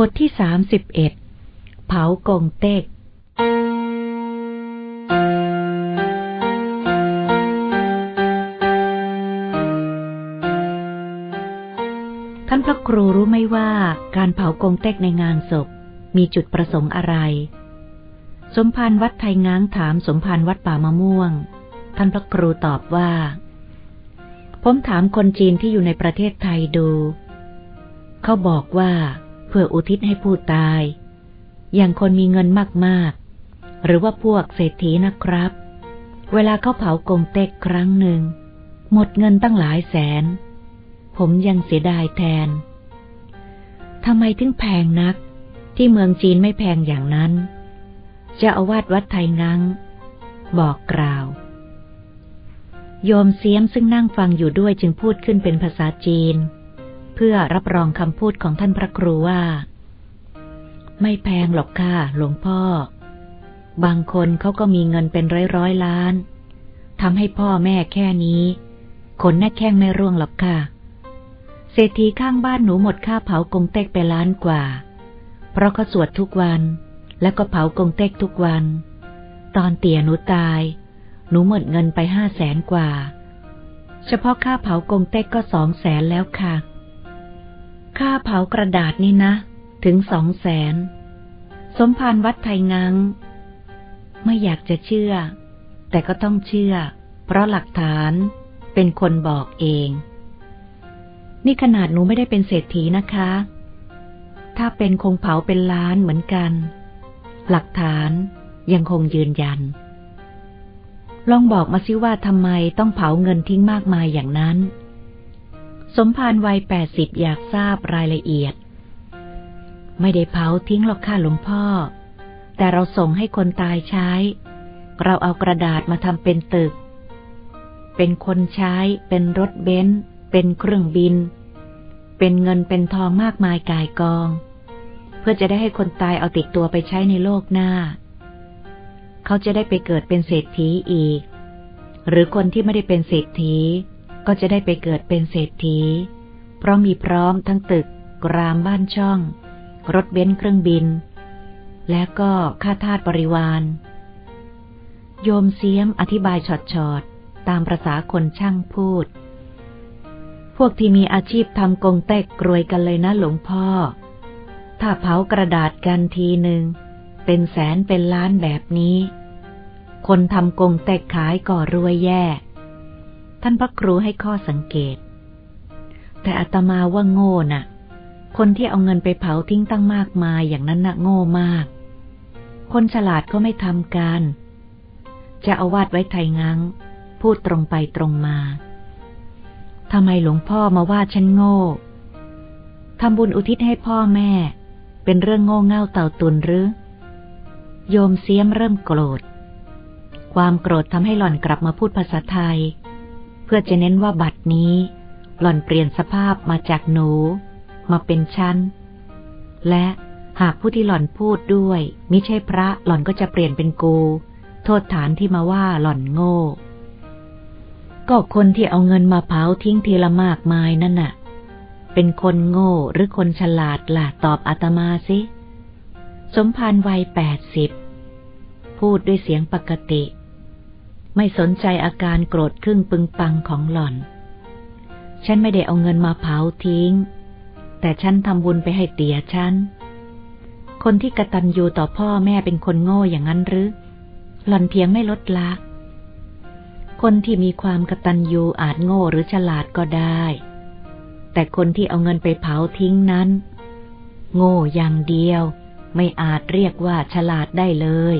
บทที่สามสิบเอ็ดเผากงเต็ก ท่านพระครูรู้ไหมว่าการเผากงเต็กในงานศพ มีจุดประสงค์อะไร สมภารวัดไทยง้างถามสมภารวัดป่ามะม่วง ท่านพระครูตอบว่า ผมถามคนจีนที่อยู่ในประเทศไทยดู เขาบอกว่า พื่ออุทิศให้ผู้ตาย อย่างคนมีเงินมากๆ หรือว่าพวกเศรษฐีนะครับ เวลาเขาเผากงเต็กครั้งหนึ่ง หมดเงินตั้งหลายแสน ผมยังเสียดายแทนทำไมถึงแพงนัก ที่เมืองจีนไม่แพงอย่างนั้นจะอาวาสวัดไทยงังบอกกล่าว โยมเสียมซึ่งนั่งฟังอยู่ด้วยจึงพูดขึ้นเป็นภาษาจีน เพื่อรับรองคำพูดของท่านพระครูว่า ไม่แพงหรอกค่ะหลวงพ่อ บางคนเขาก็มีเงินเป็นร้อยร้อยล้านทำให้พ่อแม่แค่นี้ขนหน้าแข้งไม่ร่วงหรอกค่ะ เศรษฐีข้างบ้านหนูหมดค่าเผากงเต็กไปล้านกว่า เพราะเขาสวดทุกวัน แล้วก็เผากงเต็กทุกวัน ตอนเตี่ยหนูตาย หนูหมดเงินไปห้าแสนกว่า เฉพาะค่าเผากงเต็กก็สองแสนแล้วค่ะ ค่าเผากระดาษนี่นะ ถึงสองแสน สมภารวัดไทยงังไม่อยากจะเชื่อ แต่ก็ต้องเชื่อ เพราะหลักฐานเป็นคนบอกเอง นี่ขนาดหนูไม่ได้เป็นเศรษฐีนะคะ ถ้าเป็นคงเผาเป็นล้านเหมือนกัน หลักฐานยังคงยืนยัน ลองบอกมาซิว่าทำไมต้องเผาเงินทิ้งมากมายอย่างนั้น สมภารวัยแปดสิบอยากทราบรายละเอียด ไม่ได้เผาทิ้งหรอกค่ะหลวงพ่อ แต่เราส่งให้คนตายใช้ เราเอากระดาษมาทำเป็นตึก เป็นคนใช้ เป็นรถเบนซ์เป็นเครื่องบิน เป็นเงินเป็นทองมากมายกายกอง เพื่อจะได้ให้คนตายเอาติดตัวไปใช้ในโลกหน้า เขาจะได้ไปเกิดเป็นเศรษฐีอีก หรือคนที่ไม่ได้เป็นเศรษฐี ก็จะได้ไปเกิดเป็นเศรษฐี เพราะมีพร้อมทั้งตึก กรามบ้านช่อง รถเบนซ์เครื่องบิน และก็ค่าทาสบริวาร โยมเสียมอธิบายชอดตามประษาคนช่างพูด พวกที่มีอาชีพทำกงเต็กกรวยกันเลยนะหลวงพ่อ ถ้าเผากระดาษกันทีหนึ่งเป็นแสนเป็นล้านแบบนี้ คนทำกงเต็กขายก่อรวยแย่ ท่านพระครูให้ข้อสังเกต แต่อาตมาว่าโง่น่ะ คนที่เอาเงินไปเผาทิ้งตั้งมากมายอย่างนั้นน่ะโง่มาก คนฉลาดก็ไม่ทำกันจะเอาวาดไว้ไทยงังพูดตรงไปตรงมาทำไมหลวงพ่อมาว่าฉันโง่ทำบุญอุทิศให้พ่อแม่ เป็นเรื่องโง่เง่าเต่าตุนหรือ โยมเสียมเริ่มโกรธ ความโกรธทำให้หล่อนกลับมาพูดภาษาไทย เพื่อจะเน้นว่าบัตรนี้ หล่อนเปลี่ยนสภาพมาจากหนู มาเป็นชั้นและหากผู้ที่หล่อนพูดด้วยมิใช่พระหล่อนก็จะเปลี่ยนเป็นกู โทษฐานที่มาว่าหล่อนโง่ ก็คนที่เอาเงินมาเผาทิ้งทีละมากมายนั่นน่ะ เป็นคนโง่หรือคนฉลาดล่ะตอบอาตมาสิสมภารวัยแปดสิบพูดด้วยเสียงปกติ ไม่สนใจอาการโกรธครึ่งปึงปังของหล่อน ฉันไม่ได้เอาเงินมาเผาทิ้ง แต่ฉันทำบุญไปให้เตียฉัน คนที่กระตันยูต่อพ่อแม่เป็นคนโง่อย่างนั้นหรือ หล่อนเพียงไม่ลดละ คนที่มีความกระตันยูอาจโง่หรือฉลาดก็ได้ แต่คนที่เอาเงินไปเผาทิ้งนั้น โง่อย่างเดียว ไม่อาจเรียกว่าฉลาดได้เลย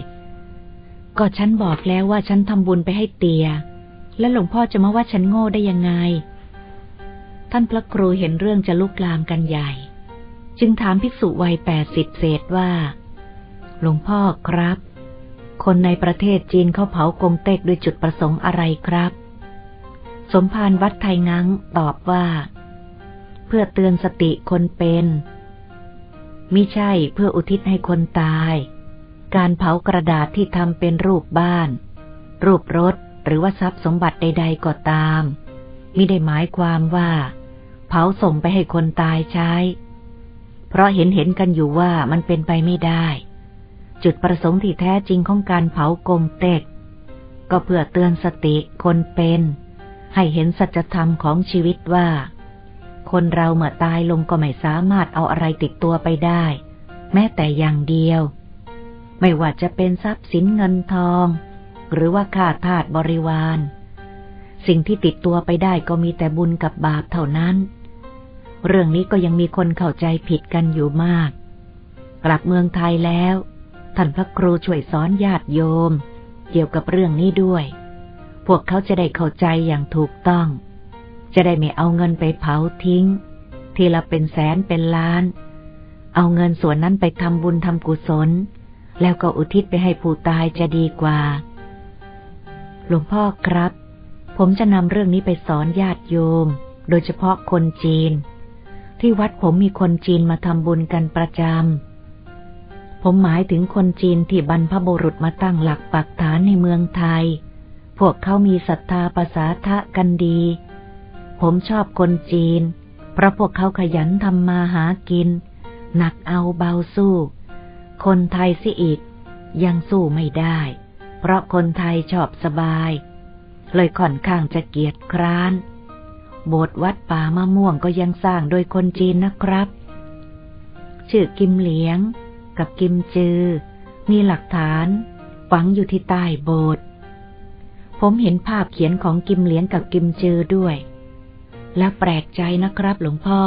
ก็ฉันบอกแล้วว่าฉันทำบุญไปให้เตีย และหลวงพ่อจะมาว่าฉันโง่ได้ยังไง ท่านพระครูเห็นเรื่องจะลุกลามกันใหญ่ จึงถามภิกษุวัยแปดสิบเศษว่า หลวงพ่อครับ คนในประเทศจีนเขาเผากงเต็กด้วยจุดประสงค์อะไรครับ สมภารวัดไทยงังตอบว่า เพื่อเตือนสติคนเป็น มิใช่เพื่ออุทิศให้คนตาย การเผากระดาษที่ทำเป็นรูปบ้าน รูปรถหรือว่าทรัพย์สมบัติใด ๆก็ตามมิได้หมายความว่า เผาส่งไปให้คนตายใช้ เพราะเห็นเห็นกันอยู่ว่ามันเป็นไปไม่ได้ จุดประสงค์ที่แท้จริงของการเผากงเต็ก ก็เพื่อเตือนสติคนเป็น ให้เห็นสัจธรรมของชีวิตว่า คนเราเมื่อตายลงก็ไม่สามารถเอาอะไรติดตัวไปได้ แม้แต่อย่างเดียว ไม่ว่าจะเป็นทรัพย์สินเงินทอง หรือว่าข้าทาสบริวาร สิ่งที่ติดตัวไปได้ก็มีแต่บุญกับบาปเท่านั้น เรื่องนี้ก็ยังมีคนเข้าใจผิดกันอยู่มาก กลับเมืองไทยแล้วท่านพระครูช่วยสอนญาติโยม เกี่ยวกับเรื่องนี้ด้วย พวกเขาจะได้เข้าใจอย่างถูกต้อง จะได้ไม่เอาเงินไปเผาทิ้ง ทีละเป็นแสนเป็นล้าน เอาเงินส่วนนั้นไปทำบุญทำกุศล แล้วก็อุทิศไปให้ผู้ตายจะดีกว่า หลวงพ่อครับ ผมจะนำเรื่องนี้ไปสอนญาติโยม โดยเฉพาะคนจีน ที่วัดผมมีคนจีนมาทำบุญกันประจำ ผมหมายถึงคนจีนที่บรรพบุรุษมาตั้งหลักปักฐานในเมืองไทย พวกเขามีศรัทธาภาษาทะกันดี ผมชอบคนจีน เพราะพวกเขาขยันทำมาหากิน หนักเอาเบาสู้ คนไทยสิอีก ยังสู้ไม่ได้ เพราะคนไทยชอบสบาย เลยค่อนข้างจะเกียจคร้าน โบสถ์วัดป่ามะม่วงก็ยังสร้างโดยคนจีนนะครับ ชื่อกิมเหลียง กับกิมจือ มีหลักฐานฝังอยู่ที่ใต้โบสถ์ผมเห็นภาพเขียนของกิมเหลียงกับกิมจือด้วย และแปลกใจนะครับหลวงพ่อ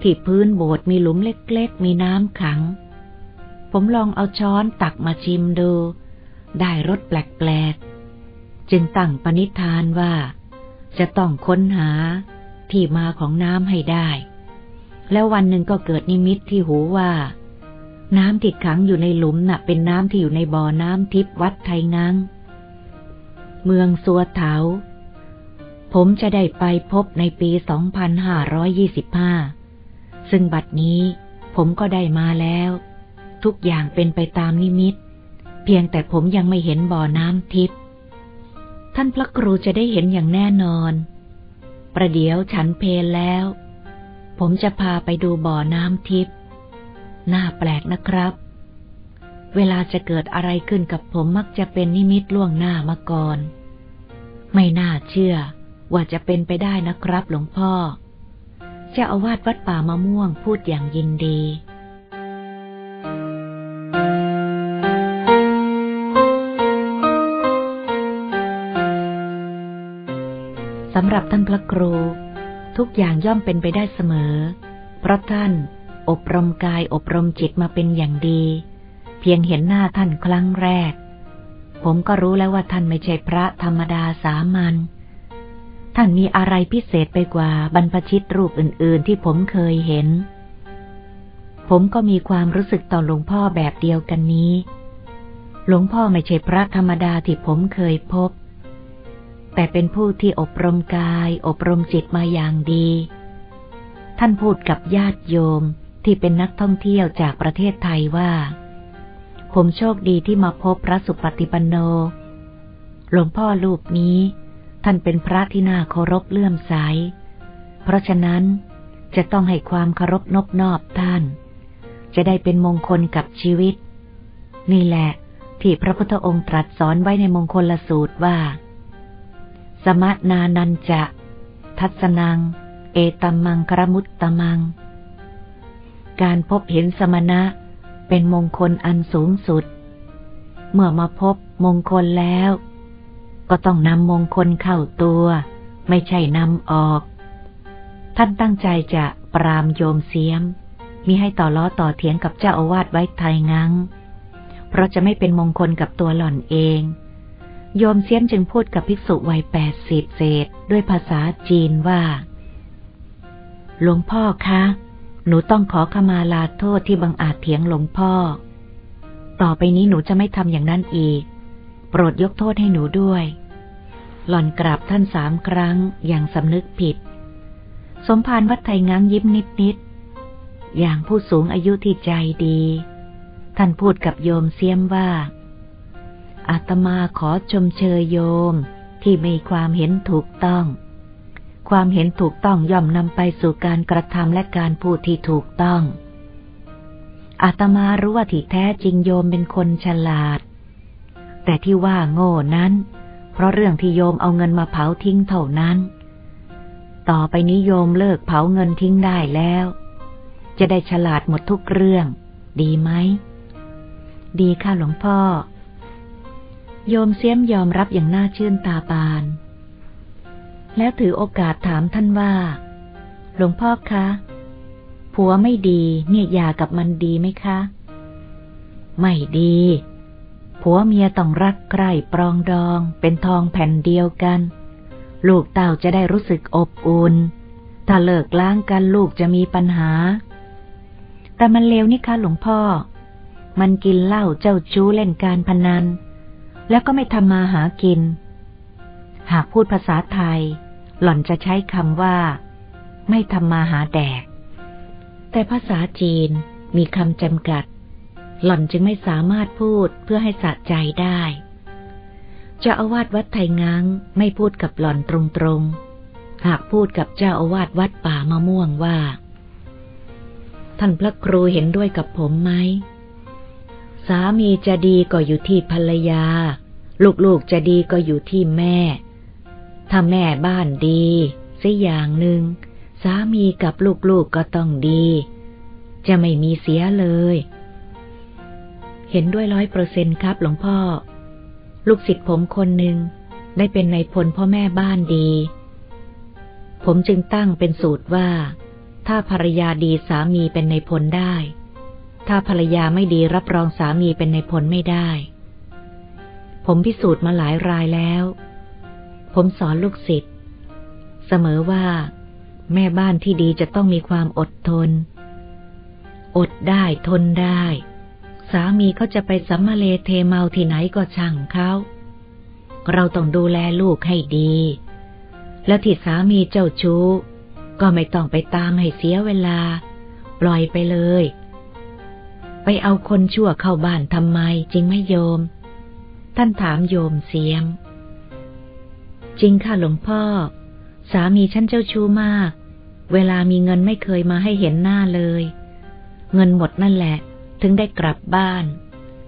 ที่พื้นโบสถ์มีหลุมเล็กๆ มีน้ำขัง ผมลองเอาช้อนตักมาชิมดู ได้รสแปลกๆ จึงตั้งปณิธานว่า จะต้องค้นหาที่มาของน้ำให้ได้ แล้ววันหนึ่งก็เกิดนิมิตที่หูว่า น้ำที่ขังอยู่ในหลุมน่ะ เป็นน้ำที่อยู่ในบ่อน้ำทิพวัดไทยงังเมืองสัวเถา ผมจะได้ไปพบในปี 2525 ซึ่งบัดนี้ผมก็ได้มาแล้ว ทุกอย่างเป็นไปตามนิมิต เพียงแต่ผมยังไม่เห็นบ่อน้ำทิพย์ท่านพระครูจะได้เห็นอย่างแน่นอน ประเดี๋ยวฉันเพลแล้ว ผมจะพาไปดูบ่อน้ำทิพย์น่าแปลกนะครับ เวลาจะเกิดอะไรขึ้นกับผมมักจะเป็นนิมิตล่วงหน้ามาก่อน ไม่น่าเชื่อว่าจะเป็นไปได้นะครับหลวงพ่อ เจ้าอาวาสวัดป่ามะม่วงพูดอย่างยินดีำหรับท่านพระครู ทุกอย่างย่อมเป็นไปได้เสมอ เพราะท่านอบรมกายอบรมจิตมาเป็นอย่างดี เพียงเห็นหน้าท่านครั้งแรก ผมก็รู้แล้วว่าท่านไม่ใช่พระธรรมดาสามัญท่านมีอะไรพิเศษไปกว่าบรรพชิตรูปอื่น ๆ ที่ผมเคยเห็น ผมก็มีความรู้สึกต่อหลวงพ่อแบบเดียวกันนี้ หลวงพ่อไม่ใช่พระธรรมดาที่ผมเคยพบ แต่เป็นผู้ที่อบรมกาย อบรมจิตมาอย่างดี ท่านพูดกับญาติโยมที่เป็นนักท่องเที่ยวจากประเทศไทยว่า ผมโชคดีที่มาพบพระสุปฏิปันโน หลวงพ่อรูปนี้ ท่านเป็นพระที่น่าเคารพเลื่อมใส เพราะฉะนั้นจะต้องให้ความเคารพนบนอบท่าน จะได้เป็นมงคลกับชีวิต นี่แหละ ที่พระพุทธองค์ตรัสสอนไว้ในมงคลละสูตรว่า สมนานันจะ ทัศนัง เอตัมมังกรมุตตมัง การพบเห็นสมณะเป็นมงคลอันสูงสุด เมื่อมาพบมงคลแล้ว ก็ต้องนำมงคลเข้าตัว ไม่ใช่นำออก ท่านตั้งใจจะปรามโยมเสียม มิให้ต่อล้อต่อเถียงกับเจ้าอาวาสไว้ไทยงัง เพราะจะไม่เป็นมงคลกับตัวหล่อนเอง โยมเซียมจึงพูดกับภิกษุวัยแปดสิบเศษด้วยภาษาจีนว่า หลวงพ่อคะ หนูต้องขอขมาลาโทษที่บังอาจเถียงหลวงพ่อ ต่อไปนี้หนูจะไม่ทำอย่างนั้นอีก โปรดยกโทษให้หนูด้วย หล่อนกราบท่านสามครั้งอย่างสำนึกผิด สมภารวัดไทยง้างยิ้มนิดนิดอย่างผู้สูงอายุที่ใจดี ท่านพูดกับโยมเสียมว่า อาตมาขอชมเชยโยมที่มีความเห็นถูกต้อง ความเห็นถูกต้องย่อมนำไปสู่การกระทำและการพูดที่ถูกต้องอาตมารู้ว่าที่แท้จริงโยมเป็นคนฉลาด แต่ที่ว่าโง่นั้น เพราะเรื่องที่โยมเอาเงินมาเผาทิ้งเท่านั้น ต่อไปนี้โยมเลิกเผาเงินทิ้งได้แล้ว จะได้ฉลาดหมดทุกเรื่อง ดีไหม ดีค่ะหลวงพ่อ โยมเสียมยอมรับอย่างน่าชื่นตาบาน แล้วถือโอกาสถามท่านว่า หลวงพ่อคะ ผัวไม่ดี เนี่ยยากับมันดีไหมคะ ไม่ดี ผัวเมียต้องรักใคร่ปรองดอง เป็นทองแผ่นเดียวกัน ลูกเต่าจะได้รู้สึกอบอุ่น ถ้าเลิกล้างกันลูกจะมีปัญหา แต่มันเลวนี่คะหลวงพ่อ มันกินเหล้าเจ้าชู้เล่นการพนัน แล้วก็ไม่ทำมาหากิน หากพูดภาษาไทย หล่อนจะใช้คำว่า ไม่ทำมาหาแดก แต่ภาษาจีนมีคำจำกัด หล่อนจึงไม่สามารถพูดเพื่อให้สะใจได้เจ้าอาวาสวัดไทยง้างไม่พูดกับหล่อนตรงๆ หากพูดกับเจ้าอาวาสวัดป่ามะม่วงว่า ท่านพระครูเห็นด้วยกับผมไหม สามีจะดีก็อยู่ที่ภรรยา ลูกๆจะดีก็อยู่ที่แม่ ถ้าแม่บ้านดีสิอย่างหนึ่งสามีกับลูกๆกก็ต้องดี จะไม่มีเสียเลย เห็นด้วยร้อยเปอร์เซ็นครับหลวงพ่อ ลูกศิษย์ผมคนหนึ่งได้เป็นในพลพ่อแม่บ้านดี ผมจึงตั้งเป็นสูตรว่า ถ้าภรรยาดีสามีเป็นในพลได้ ถ้าภรรยาไม่ดีรับรองสามีเป็นในพลไม่ได้ ผมพิสูจน์มาหลายรายแล้ว ผมสอนลูกศิษย์เสมอว่า แม่บ้านที่ดีจะต้องมีความอดทน อดได้ทนได้ สามีเขาจะไปสัมมาเลเทเมาที่ไหนก็ช่างเขาเราต้องดูแลลูกให้ดี แล้วที่สามีเจ้าชู้ ก็ไม่ต้องไปตามให้เสียเวลา ปล่อยไปเลย ไปเอาคนชั่วเข้าบ้านทำไมจริงไม่โยม ท่านถามโยมเสียม จริงค่ะหลวงพ่อ สามีฉันเจ้าชู้มาก เวลามีเงินไม่เคยมาให้เห็นหน้าเลย เงินหมดนั่นแหละ ถึงได้กลับบ้าน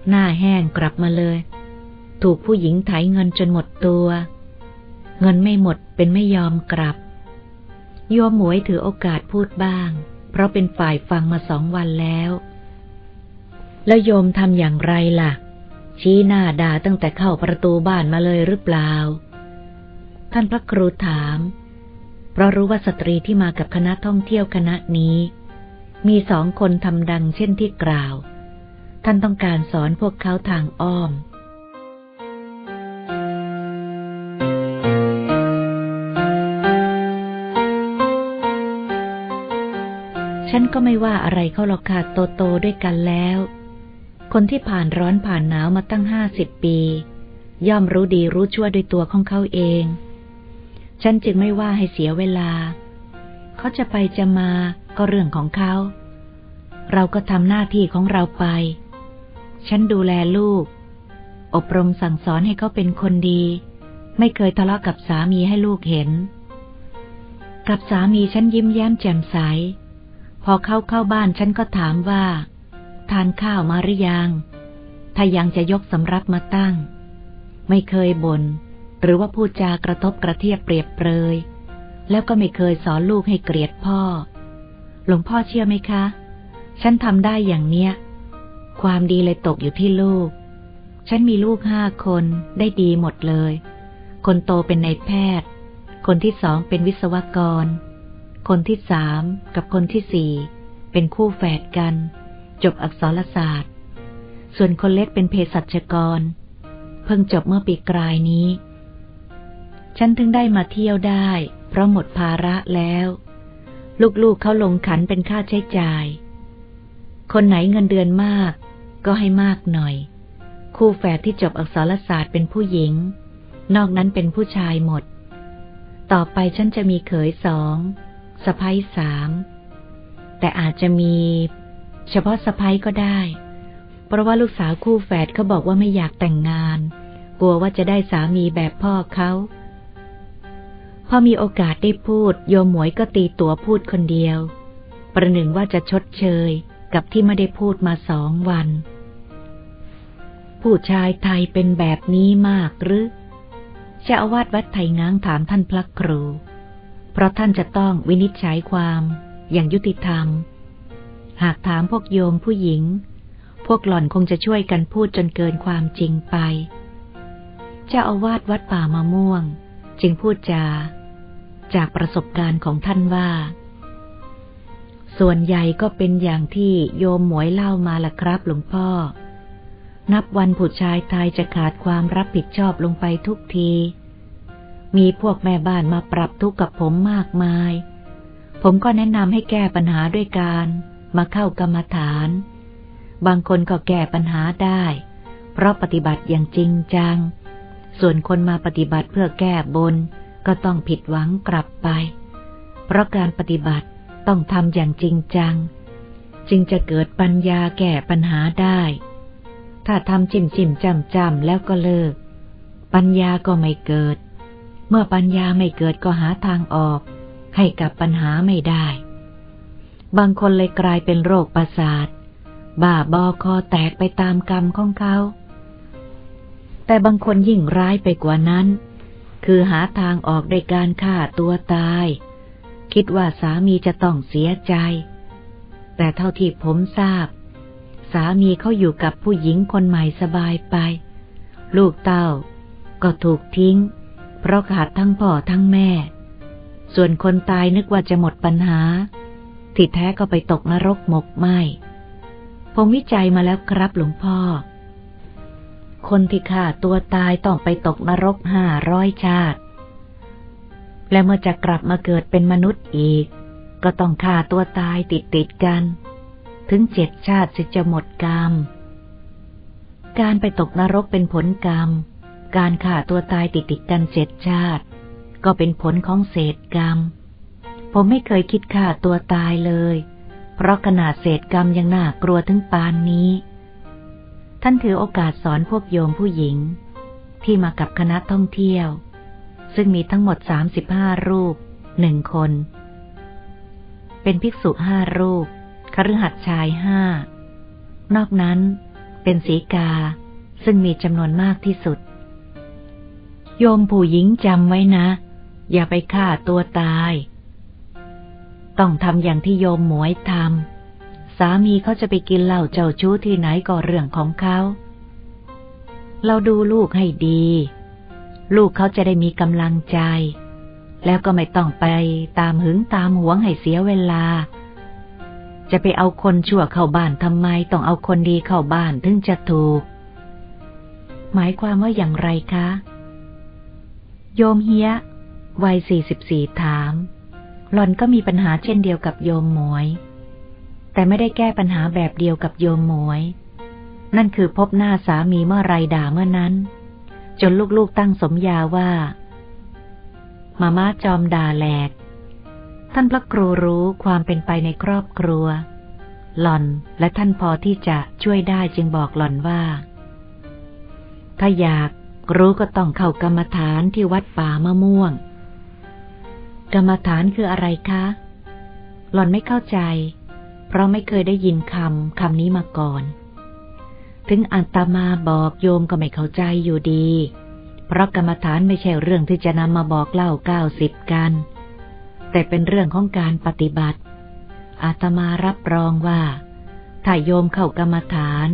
หน้าแห้งกลับมาเลย ถูกผู้หญิงไถเงินจนหมดตัว เงินไม่หมดเป็นไม่ยอมกลับ โยมหมวยถือโอกาสพูดบ้าง เพราะเป็นฝ่ายฟังมาสองวันแล้ว แล้วโยมทำอย่างไรล่ะ ชี้หน้าด่าตั้งแต่เข้าประตูบ้านมาเลยหรือเปล่า ท่านพระครูถาม เพราะรู้ว่าสตรีที่มากับคณะท่องเที่ยวคณะนี้ มีสองคนทำดังเช่นที่กล่าว ท่านต้องการสอนพวกเขาทางอ้อมฉันก็ไม่ว่าอะไรเขาหรอกค่ะโตโตด้วยกันแล้ว คนที่ผ่านร้อนผ่านหนาวมาตั้งห้าสิบปี ย่อมรู้ดีรู้ชั่วด้วยตัวของเขาเอง ฉันจึงไม่ว่าให้เสียเวลา เขาจะไปจะมาก็เรื่องของเขา เราก็ทำหน้าที่ของเราไป ฉันดูแลลูก อบรมสั่งสอนให้เขาเป็นคนดี ไม่เคยทะเลาะกับสามีให้ลูกเห็น กับสามีฉันยิ้มแย้มแจ่มใส พอเข้าเข้าบ้านฉันก็ถามว่า ทานข้าวมาหรือยัง ถ้ายังจะยกสำรับมาตั้ง ไม่เคยบน่นหรือว่าพูดจากระทบกระเทียบเปรียบเปรย แล้วก็ไม่เคยสอนลูกให้เกลียดพ่อ หลวงพ่อเชื่อไหมคะ ฉันทำได้อย่างเนี้ย ความดีเลยตกอยู่ที่ลูก ฉันมีลูกห้าคนได้ดีหมดเลย คนโตเป็นนายแพทย์ คนที่สองเป็นวิศวกร คนที่สามกับคนที่สี่เป็นคู่แฝดกัน จบอักษรศาสตร์ ส่วนคนเล็กเป็นเภสัชกร เพิ่งจบเมื่อปีกลายนี้ ฉันถึงได้มาเที่ยวได้ เพราะหมดภาระแล้ว ลูกๆเขาลงขันเป็นค่าใช้จ่าย คนไหนเงินเดือนมาก ก็ให้มากหน่อย คู่แฝดที่จบอักษรศาสตร์เป็นผู้หญิง นอกนั้นเป็นผู้ชายหมด ต่อไปฉันจะมีเขยสองสะพ้ยสามแต่อาจจะมี เฉพาะสะพ้ยก็ได้ เพราะว่าลูกสาวคู่แฝดเขาบอกว่าไม่อยากแต่งงาน กลัวว่าจะได้สามีแบบพ่อเขาพอมีโอกาสได้พูด โยมหมวยก็ตีตัวพูดคนเดียว ประหนึ่งว่าจะชดเชยกับที่ไม่ได้พูดมาสองวัน ผู้ชายไทยเป็นแบบนี้มากหรือเจ้าอาวาสวัดไทยง้างถามท่านพระครู เพราะท่านจะต้องวินิจฉัยความ อย่างยุติธรรม หากถามพวกโยมผู้หญิง พวกหล่อนคงจะช่วยกันพูดจนเกินความจริงไป เจ้าอาวาสวัดป่ามะม่วง จึงพูดจา จากประสบการณ์ของท่านว่า ส่วนใหญ่ก็เป็นอย่างที่โยมหมวยเล่ามาล่ะครับหลวงพ่อ นับวันผู้ชายไทยจะขาดความรับผิดชอบลงไปทุกที มีพวกแม่บ้านมาปรับทุกข์กับผมมากมาย ผมก็แนะนำให้แก้ปัญหาด้วยการ มาเข้ากรรมฐาน บางคนก็แก้ปัญหาได้ เพราะปฏิบัติอย่างจริงจัง ส่วนคนมาปฏิบัติเพื่อแก้บน ก็ต้องผิดหวังกลับไป เพราะการปฏิบัติต้องทำอย่างจริงจัง จึงจะเกิดปัญญาแก้ปัญหาได้ ถ้าทำจิ้มจิ้มจำจำแล้วก็เลิก ปัญญาก็ไม่เกิด เมื่อปัญญาไม่เกิดก็หาทางออก ให้กับปัญหาไม่ได้ บางคนเลยกลายเป็นโรคประสาท บ้าบอคอแตกไปตามกรรมของเขา แต่บางคนยิ่งร้ายไปกว่านั้น คือหาทางออกด้วยการฆ่าตัวตาย คิดว่าสามีจะต้องเสียใจ แต่เท่าที่ผมทราบ สามีเขาอยู่กับผู้หญิงคนใหม่สบายไป ลูกเต้า ก็ถูกทิ้ง เพราะขาดทั้งพ่อทั้งแม่ ส่วนคนตายนึกว่าจะหมดปัญหา ที่แท้ก็ไปตกนรกหมกไหมผมวิจัยมาแล้วครับหลวงพ่อ คนที่ฆ่าตัวตายต้องไปตกนรกห้าร้อยชาติ และเมื่อจะกลับมาเกิดเป็นมนุษย์อีก ก็ต้องฆ่าตัวตายติดติดกัน ถึงเจ็ดชาติสิจะหมดกรรม การไปตกนรกเป็นผลกรรม การฆ่าตัวตายติดติดกันเจ็ดชาติ ก็เป็นผลของเศษกรรม ผมไม่เคยคิดฆ่าตัวตายเลย เพราะขนาดเศษกรรมยังน่ากลัวถึงปานนี้ ท่านถือโอกาสสอนพวกโยมผู้หญิง ที่มากับคณะท่องเที่ยว ซึ่งมีทั้งหมดสามิบห้ารูปหนึ่งคน เป็นภิกษุห้ารูปคฤหัสถ์ชายห้านอกนั้นเป็นสีกาซึ่งมีจำนวนมากที่สุด โยมผู้หญิงจำไว้นะ อย่าไปฆ่าตัวตาย ต้องทำอย่างที่โยมหมวยทำสามีเขาจะไปกินเหล้าเจ้าชู้ที่ไหนก็เรื่องของเขา เราดูลูกให้ดี ลูกเขาจะได้มีกำลังใจ แล้วก็ไม่ต้องไปตามหึงตามหวงให้เสียเวลา จะไปเอาคนชั่วเข้าบ้านทำไมต้องเอาคนดีเข้าบ้านถึงจะถูก หมายความว่าอย่างไรคะ โยมเฮียวัยสี่สิบสี่ถาม หล่อนก็มีปัญหาเช่นเดียวกับโยมหมวย แต่ไม่ได้แก้ปัญหาแบบเดียวกับโยมหมวย นั่นคือพบหน้าสามีเมื่อไรด่าเมื่อนั้น จนลูกๆตั้งสมญาว่า มาม่าจอมด่าแหลก ท่านพระครูรู้ความเป็นไปในครอบครัว หล่อนและท่านพอที่จะช่วยได้จึงบอกหล่อนว่า ถ้าอยากรู้ก็ต้องเข้ากรรมฐานที่วัดป่ามะม่วง กรรมฐานคืออะไรคะ หล่อนไม่เข้าใจ เพราะไม่เคยได้ยินคำคำนี้มาก่อน ถึงอัตมาบอกโยมก็ไม่เข้าใจอยู่ดี เพราะกรรมฐานไม่ใช่เรื่องที่จะนำมาบอกเล่าเก้าสิบกัน แต่เป็นเรื่องของการปฏิบัติ อาตมารับรองว่า ถ้าโยมเข้ากรรมฐาน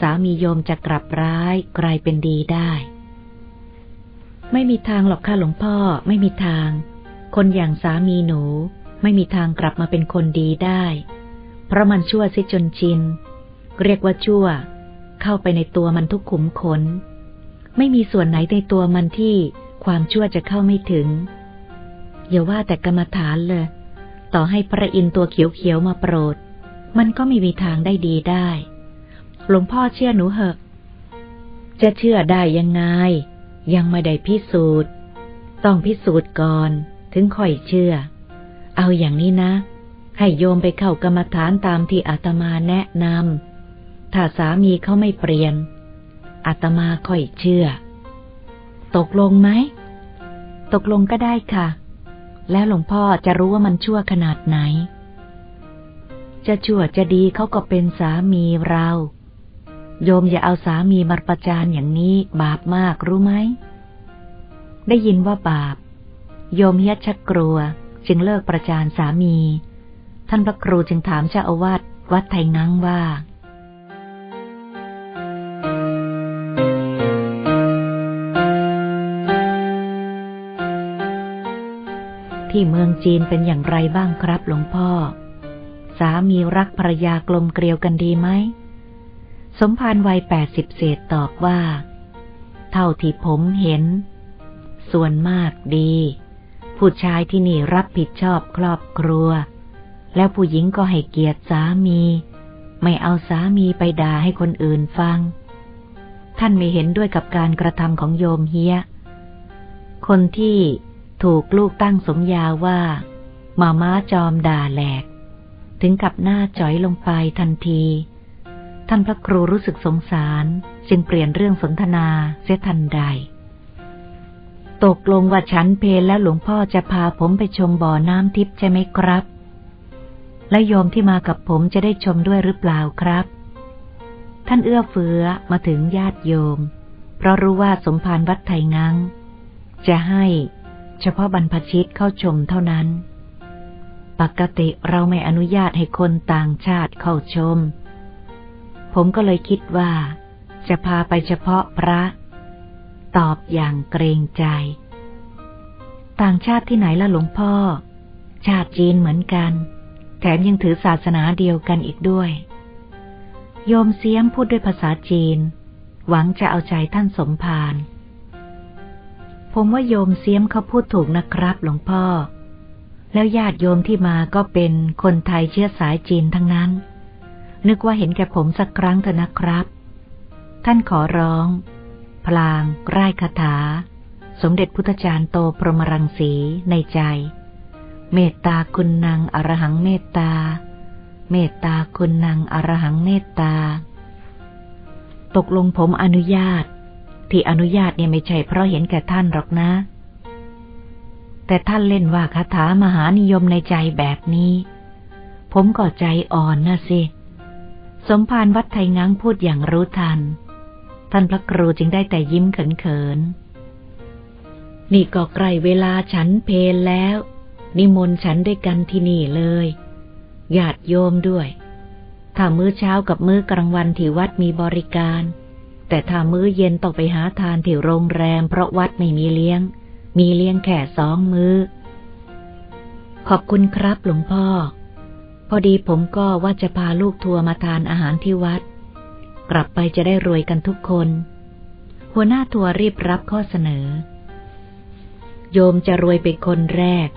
สามีโยมจะกลับร้ายกลายเป็นดีได้ ไม่มีทางหรอกค่ะหลวงพ่อไม่มีทาง คนอย่างสามีหนูไม่มีทางกลับมาเป็นคนดีได้ เพราะมันชั่วซิจนชิน เรียกว่าชั่ว เข้าไปในตัวมันทุกขุมขน ไม่มีส่วนไหนในตัวมันที่ความชั่วจะเข้าไม่ถึง อย่าว่าแต่กรรมฐานเลย ต่อให้พระอินทร์ตัวเขียวๆมาโปรด มันก็ไม่มีทางได้ดีได้ หลวงพ่อเชื่อหนูเหอะ จะเชื่อได้ยังไง ยังไม่ได้พิสูจน์ ต้องพิสูจน์ก่อน ถึงค่อยเชื่อ เอาอย่างนี้นะ ให้โยมไปเข้ากรรมฐานตามที่อาตมาแนะนำถ้าสามีเขาไม่เปลี่ยนอาตมาค่อยเชื่อ ตกลงไหม ตกลงก็ได้ค่ะ แล้วหลวงพ่อจะรู้ว่ามันชั่วขนาดไหน จะชั่วจะดีเขาก็เป็นสามีเรา โยมอย่าเอาสามีมาประจานอย่างนี้บาปมากรู้ไหม ได้ยินว่าบาป โยมเฮียชักกลัว จึงเลิกประจานสามี ท่านพระครูจึงถามเจ้าอาวาสวัดไทยงังว่าที่เมืองจีนเป็นอย่างไรบ้างครับหลวงพ่อ สามีรักภรรยากลมเกลียวกันดีไหม สมภารวัยแปดสิบเศษตอบว่า เท่าที่ผมเห็น ส่วนมากดี ผู้ชายที่นี่รับผิดชอบครอบครัว แล้วผู้หญิงก็ให้เกียรติสามี ไม่เอาสามีไปด่าให้คนอื่นฟัง ท่านไม่เห็นด้วยกับการกระทำของโยมเฮีย คนที่ถูกลูกตั้งสมยาว่า มาม้าจอมด่าแหลก ถึงกับหน้าจ๋อยลงไปทันที ท่านพระครูรู้สึกสงสาร จึงเปลี่ยนเรื่องสนทนาเสียทันใด ตกลงว่าฉันเพลแล้วหลวงพ่อจะพาผมไปชมบ่อน้ำทิพย์ใช่ไหมครับ และโยมที่มากับผมจะได้ชมด้วยหรือเปล่าครับ ท่านเอื้อเฟื้อมาถึงญาติโยม เพราะรู้ว่าสมภารวัดไทยงังจะให้เฉพาะบรรพชิตเข้าชมเท่านั้น ปกติเราไม่อนุญาตให้คนต่างชาติเข้าชม ผมก็เลยคิดว่า จะพาไปเฉพาะพระ ตอบอย่างเกรงใจ ต่างชาติที่ไหนล่ะหลวงพ่อ ชาติจีนเหมือนกัน แถมยังถือศาสนาเดียวกันอีกด้วย โยมเสียมพูดด้วยภาษาจีน หวังจะเอาใจท่านสมภารผมว่าโยมเสียมเขาพูดถูกนะครับหลวงพ่อ แล้วญาติโยมที่มาก็เป็นคนไทยเชื้อสายจีนทั้งนั้น นึกว่าเห็นแก่ผมสักครั้งเถอะนะครับ ท่านขอร้อง พลางร่ายคาถา สมเด็จพุทธจารย์โตพรหมรังสีในใจ เมตตาคุณนางอรหังเมตตา เมตตาคุณนางอรหังเมตตา ตกลงผมอนุญาต ที่อนุญาตเนี่ยไม่ใช่เพราะเห็นแก่ท่านหรอกนะ แต่ท่านเล่นว่าคาถามหานิยมในใจแบบนี้ ผมก็ใจอ่อนนะสิ สมภารวัดไทยงังพูดอย่างรู้ทัน ท่านพระครูจึงได้แต่ยิ้มเขินๆ นี่ก็ใกล้เวลาฉันเพลแล้ว นิมนต์ฉันด้วยกันที่นี่เลยญาติโยมด้วย ถ้ามื้อเช้ากับมื้อกลางวันที่วัดมีบริการ แต่ถ้ามื้อเย็นต้องไปหาทานที่โรงแรม เพราะวัดไม่มีเลี้ยง มีเลี้ยงแค่สองมือ้อ ขอบคุณครับหลวงพ่อ พอดีผมก็ว่าจะพาลูกทัวร์มาทานอาหารที่วัด กลับไปจะได้รวยกันทุกคน หัวหน้าทัวรีบรับข้อเสนอ โยมจะรวยเป็นคนแรก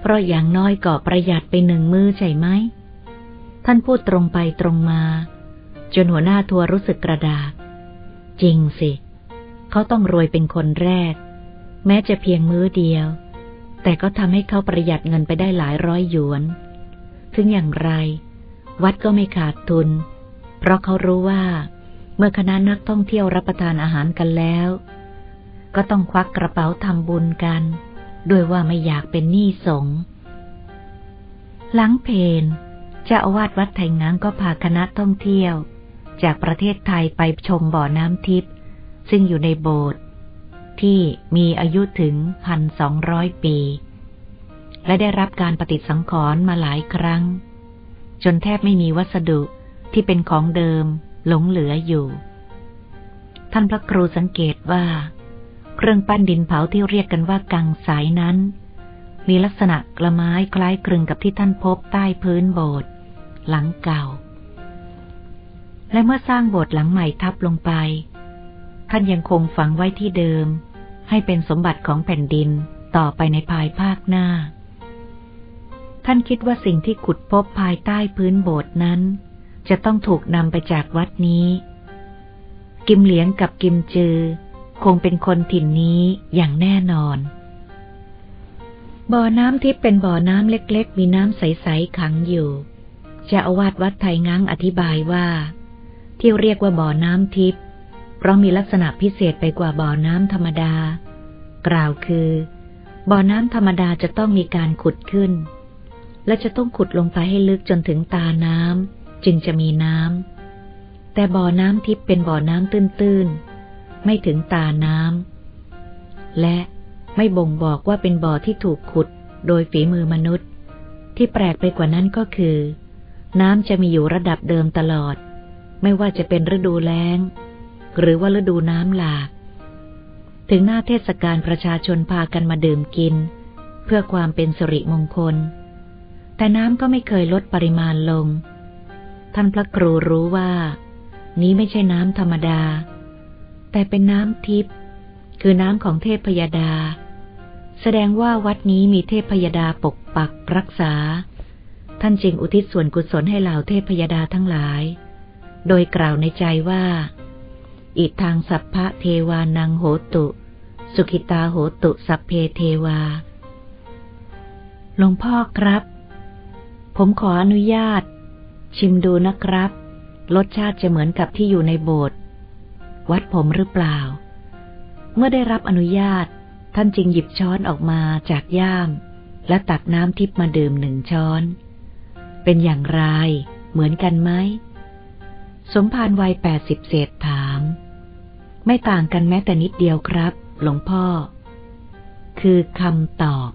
เพราะอย่างน้อยก็ประหยัดไปหนึ่งมือใช่ไหม ท่านพูดตรงไปตรงมา จนหัวหน้าทัวรู้สึกกระดาษจริงสิ เขาต้องรวยเป็นคนแรก แม้จะเพียงมื้อเดียว แต่ก็ทำให้เขาประหยัดเงินไปได้หลายร้อยหยวน ถึงอย่างไร วัดก็ไม่ขาดทุน เพราะเขารู้ว่า เมื่อคณะนักท่องเที่ยวรับประทานอาหารกันแล้ว ก็ต้องควักกระเป๋าทำบุญกัน ด้วยว่าไม่อยากเป็นหนี้สงหลังเพนเจ้าอาวาสวัดไทยงางก็พาคณะท่องเที่ยว จากประเทศไทยไปชมบ่อน้ำทิพย์ซึ่งอยู่ในโบสถ์ที่มีอายุถึงพันสองร้อยปี และได้รับการปฏิสังขรณ์มาหลายครั้ง จนแทบไม่มีวัสดุ ที่เป็นของเดิมหลงเหลืออยู่ ท่านพระครูสังเกตว่า เครื่องปั้นดินเผาที่เรียกกันว่ากังสายนั้น มีลักษณะกระไม้คล้ายคลึงกับที่ท่านพบใต้พื้นโบสถ์หลังเก่า และเมื่อสร้างโบสถ์หลังใหม่ทับลงไป ท่านยังคงฝังไว้ที่เดิม ให้เป็นสมบัติของแผ่นดินต่อไปในภายภาคหน้า ท่านคิดว่าสิ่งที่ขุดพบภายใต้พื้นโบสถ์นั้น จะต้องถูกนำไปจากวัดนี้ กิมเหลียงกับกิมจือ คงเป็นคนถิ่นนี้อย่างแน่นอน บ่อน้ำที่เป็นบ่อน้ำเล็กๆ มีน้ำใสๆขังอยู่จะอาวาสวัดไทยงังอธิบายว่า ที่เรียกว่าบ่อน้ำทิพย์เพราะมีลักษณะพิเศษไปกว่าบ่อน้ำธรรมดา กล่าวคือ บ่อน้ำธรรมดาจะต้องมีการขุดขึ้น และจะต้องขุดลงไปให้ลึกจนถึงตาน้ำ จึงจะมีน้ำ แต่บ่อน้ำทิพย์เป็นบ่อน้ำตื้นๆ ไม่ถึงตาน้ำ และไม่บ่งบอกว่าเป็นบ่อที่ถูกขุดโดยฝีมือมนุษย์ ที่แปลกไปกว่านั้นก็คือ น้ำจะมีอยู่ระดับเดิมตลอด ไม่ว่าจะเป็นฤดูแล้ง หรือว่าฤดูน้ำหลาก ถึงหน้าเทศกาลประชาชนพากันมาดื่มกิน เพื่อความเป็นสิริมงคล แต่น้ำก็ไม่เคยลดปริมาณลง ท่านพระครูรู้ว่า นี้ไม่ใช่น้ำธรรมดา แต่เป็นน้ำทิพย์คือน้ำของเทพพยดา แสดงว่าวัดนี้มีเทพพยดาปกปักรักษา ท่านจึงอุทิศส่วนกุศลให้เหล่าเทพพยดาทั้งหลาย โดยกล่าวในใจว่า อิทางสัพพะเทวานังโหตุ สุขิตาโหตุสัพเพเทวาหลวงพ่อครับ ผมขออนุญาต ชิมดูนะครับ รสชาติจะเหมือนกับที่อยู่ในโบสถ์วัดผมหรือเปล่า เมื่อได้รับอนุญาต ท่านจึงหยิบช้อนออกมาจากย่าม และตักน้ำทิพมาดื่มหนึ่งช้อน เป็นอย่างไร เหมือนกันไหม สมภารวัยแปดสิบเศษถาม ไม่ต่างกันแม้แต่นิดเดียวครับ หลวงพ่อ คือคำตอบ